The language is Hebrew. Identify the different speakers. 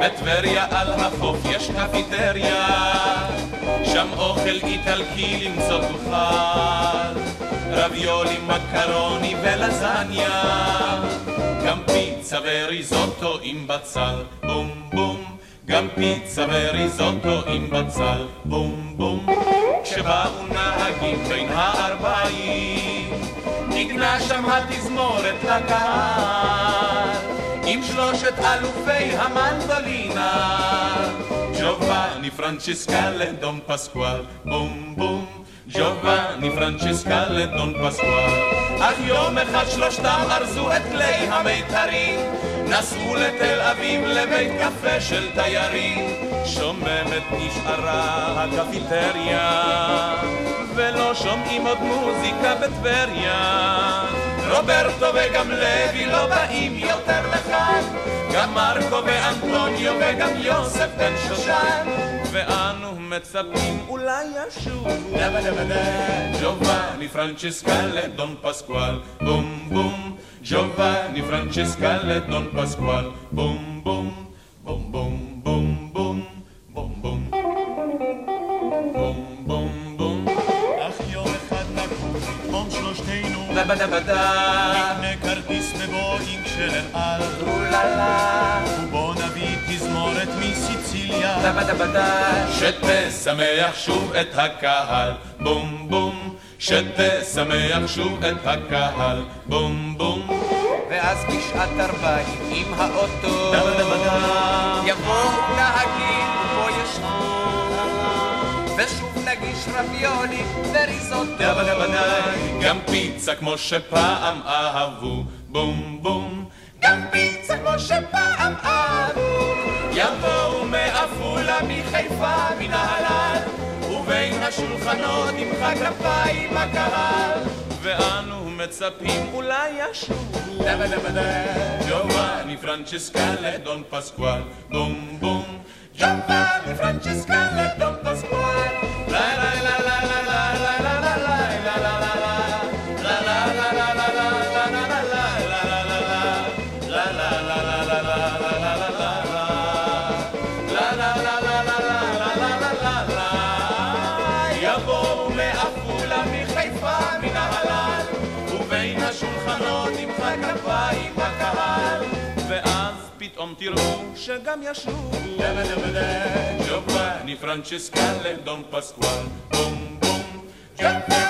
Speaker 1: בטבריה על החוף יש קפיטריה, שם אוכל איטלקי למצוא תוכל. רביולי, מקרוני ולזניה, גם פיצה וריזוטו עם בצל, בום. גם פיצה וריזוטו עם בצל, בום בום. כשבאו נהגים בין הארבעים, ניגנה שם התזמורת לקהל. עם שלושת אלופי המנדולינה, ג'ובאני פרנצ'סקה לדון פסקואל, בום בום, ג'ובאני פרנצ'סקה לדון פסקואל. אך יום אחד שלושתם ארזו את כלי המיתרים, נסעו לתל אביב לבית קפה של תיירים. שוממת נשארה הקפיטריה, ולא שומעים עוד מוזיקה בטבריה. רוברטו וגם לוי לא באים יותר לכאן, גם מרקו ואנטוניו וגם יוסף בן שושן, מצפים אולי ישובו. ג'ובאני פרנצ'סקה לדון פסקואל, בום בום. ג'ובאני פרנצ'סקה לדון פסקואל, בום בום. בום בום בום בום. בום בום. בום בום בום.
Speaker 2: אך יום אחד נקום פתאום שלושתנו
Speaker 1: בדה בדה.
Speaker 2: נקנה כרטיס בבואינג של אל על.
Speaker 1: שתשמח שוב את הקהל, בום בום. שתשמח שוב את הקהל, בום בום. ואז בשעת ארבעים עם האוטו. יבואו נהגים ובו ישבו. ושוב נגיש רביולי וריזוטו. גם פיצה כמו שפעם אהבו. בום בום. גם פיצה כמו שפעם מחיפה, מנהלל ובין השולחנות ימחא כפיים הקהל ואנו מצפים אולי ישובו. ג'ובאני פרנצ'סקה לדון פסקואל. בום בום. ג'ובאני מעפולה, מחיפה, מנהלל, ובין השולחנות ימחא כפיים הקהל, ואז פתאום תראו שגם ישובו ג'ובאני פרנצ'סקה לדון פסקואל, בום בום, ג'ובאני